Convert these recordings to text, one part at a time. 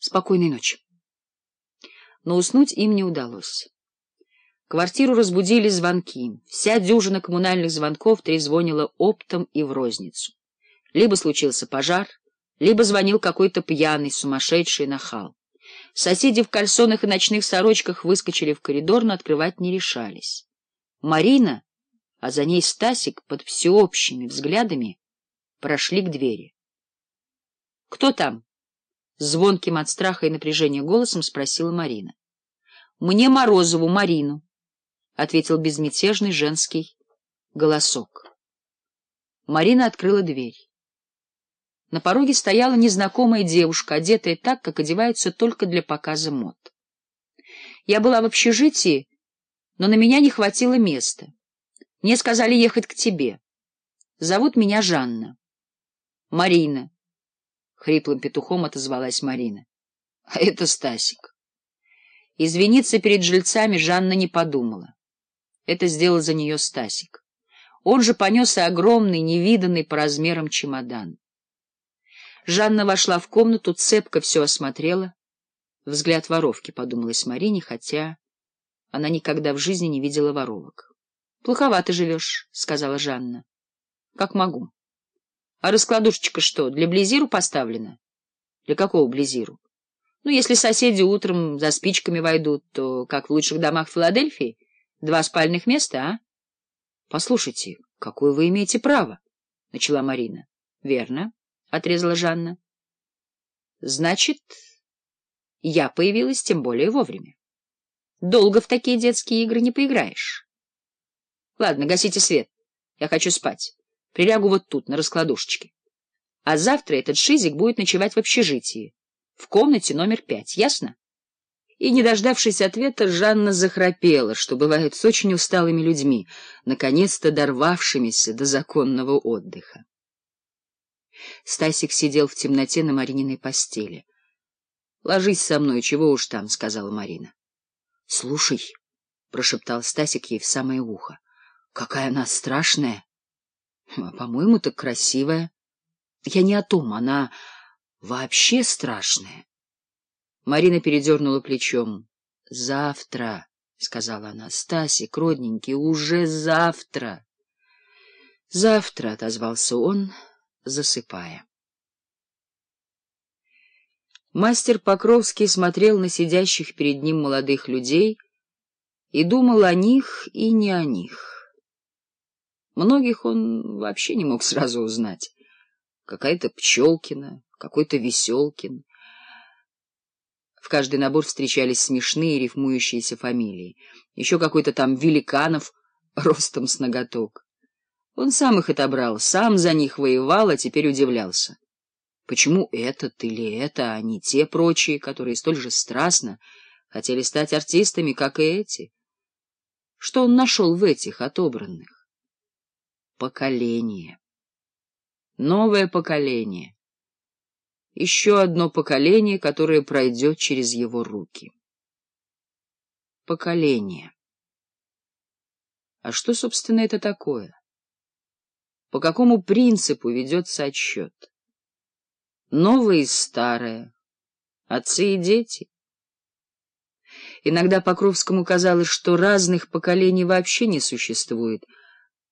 Спокойной ночи. Но уснуть им не удалось. Квартиру разбудили звонки. Вся дюжина коммунальных звонков трезвонила оптом и в розницу. Либо случился пожар, либо звонил какой-то пьяный, сумасшедший нахал. Соседи в кальсонах и ночных сорочках выскочили в коридор, но открывать не решались. Марина, а за ней Стасик под всеобщими взглядами, прошли к двери. — Кто там? — Звонким от страха и напряжения голосом спросила Марина. — Мне Морозову, Марину, — ответил безмятежный женский голосок. Марина открыла дверь. На пороге стояла незнакомая девушка, одетая так, как одеваются только для показа мод. Я была в общежитии, но на меня не хватило места. Мне сказали ехать к тебе. Зовут меня Жанна. Марина. Хриплым петухом отозвалась Марина. — А это Стасик. Извиниться перед жильцами Жанна не подумала. Это сделал за нее Стасик. Он же понес и огромный, невиданный по размерам чемодан. Жанна вошла в комнату, цепко все осмотрела. Взгляд воровки, подумалась Марине, хотя она никогда в жизни не видела воровок. — Плоховато живешь, — сказала Жанна. — Как могу. А раскладушечка что, для Близиру поставлена? Для какого Близиру? Ну, если соседи утром за спичками войдут, то, как в лучших домах Филадельфии, два спальных места, а? Послушайте, какое вы имеете право? — начала Марина. — Верно, — отрезала Жанна. — Значит, я появилась тем более вовремя. Долго в такие детские игры не поиграешь. — Ладно, гасите свет. Я хочу спать. Прилягу вот тут, на раскладушечке. А завтра этот шизик будет ночевать в общежитии, в комнате номер пять, ясно? И, не дождавшись ответа, Жанна захрапела, что бывает с очень усталыми людьми, наконец-то дорвавшимися до законного отдыха. Стасик сидел в темноте на Марининой постели. — Ложись со мной, чего уж там, — сказала Марина. — Слушай, — прошептал Стасик ей в самое ухо, — какая она страшная! — Хм, а, по-моему, так красивая. Я не о том, она вообще страшная. Марина передернула плечом. — Завтра, — сказала она, — Стасик, родненький, уже завтра. — Завтра, — отозвался он, засыпая. Мастер Покровский смотрел на сидящих перед ним молодых людей и думал о них и не о них. Многих он вообще не мог сразу узнать. Какая-то Пчелкина, какой-то Веселкин. В каждый набор встречались смешные рифмующиеся фамилии. Еще какой-то там Великанов ростом с ноготок. Он сам их отобрал, сам за них воевал, а теперь удивлялся. Почему этот или это, а не те прочие, которые столь же страстно хотели стать артистами, как и эти? Что он нашел в этих отобранных? поколение. Новое поколение. Еще одно поколение, которое пройдет через его руки. Поколение. А что, собственно, это такое? По какому принципу ведется отсчет? Новое и старое. Отцы и дети. Иногда Покровскому казалось, что разных поколений вообще не существует —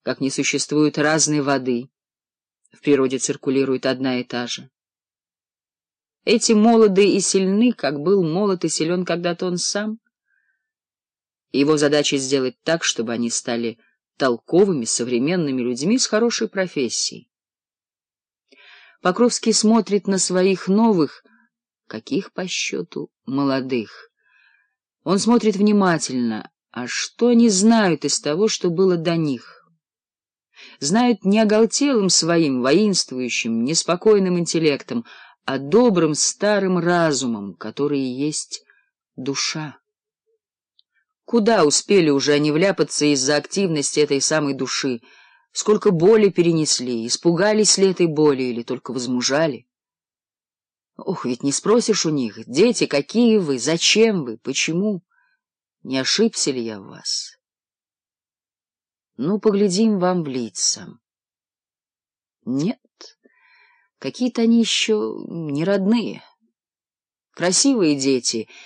как не существует разной воды. В природе циркулирует одна и та же. Эти молоды и сильны, как был молод и силен когда-то он сам. Его задача сделать так, чтобы они стали толковыми, современными людьми с хорошей профессией. Покровский смотрит на своих новых, каких по счету, молодых. Он смотрит внимательно, а что они знают из того, что было до них? знают не оголтелым своим воинствующим, неспокойным интеллектом, а добрым старым разумом, который и есть душа. Куда успели уже они вляпаться из-за активности этой самой души? Сколько боли перенесли, испугались ли этой боли или только возмужали? Ох, ведь не спросишь у них, дети, какие вы, зачем вы, почему? Не ошибся ли я в вас? Ну, поглядим вам в лица. Нет, какие-то они еще не родные. Красивые дети —